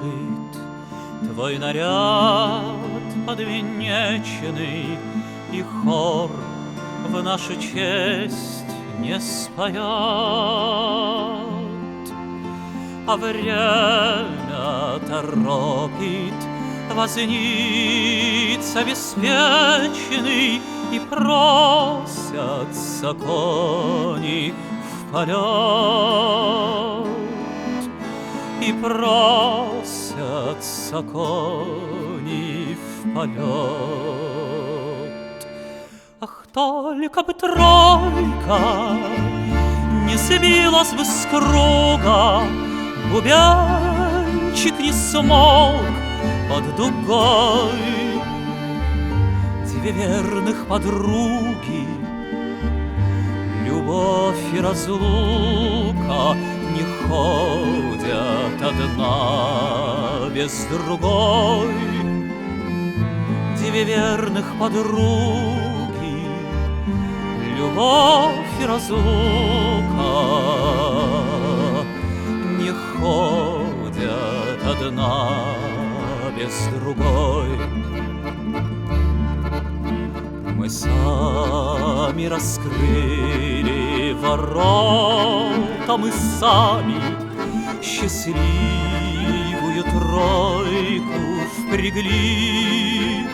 спешит. Твой наряд подвенеченный И хор в нашу честь не споет. А время торопит Возница беспечный И просятся кони в полет И просятся кони в полет. Ах, только бы тройка Не сбилась бы с круга Бубенчик не смолк под дугой. Две верных подруги Любовь и разлука Не ходят одна без другой Две верных подруги Любовь и разлука Не ходят одна без другой. Мы сами раскрыли ворота, мы сами счастливую тройку впрягли.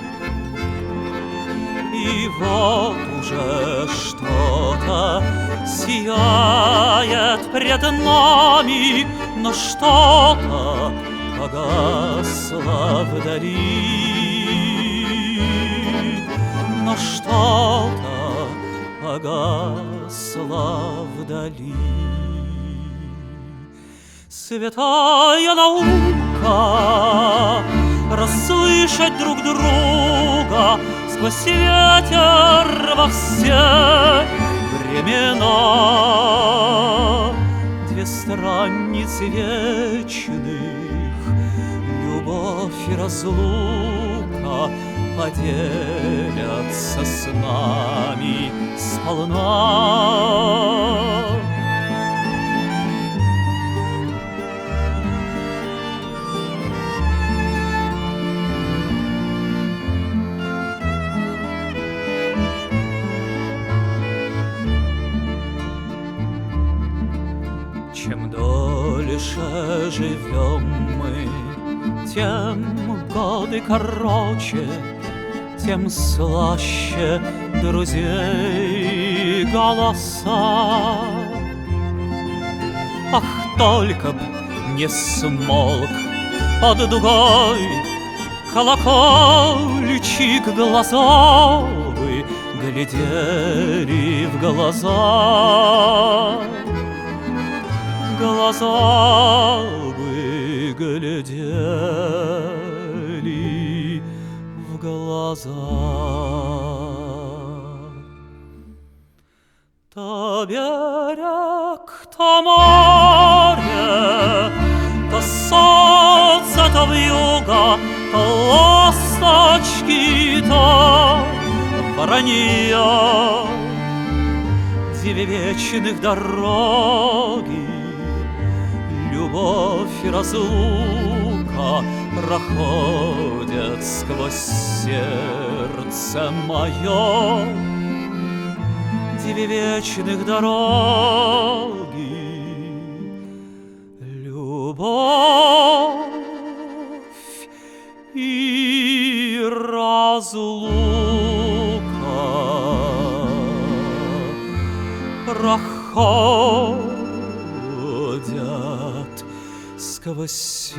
И вот уже что-то сияет пред нами, но что-то погасло вдали, но что-то погасло вдали. Святая наука расслышать друг друга сквозь ветер во все времена. Две страницы вечных, любовь и разлука поделятся с нами сполна. Дольше живем мы, тем годы короче, тем слаще друзей голоса. Ах, только б не смолк под дугой колокольчик глаза бы глядели в глаза глаза бы глядели в глаза. То берег, то море, то солнце, то вьюга, то ласточки, то воронье. Две вечных дороги любовь и разлука проходят сквозь сердце мое. Две вечных дороги, любовь и разлука проходят сквозь сердце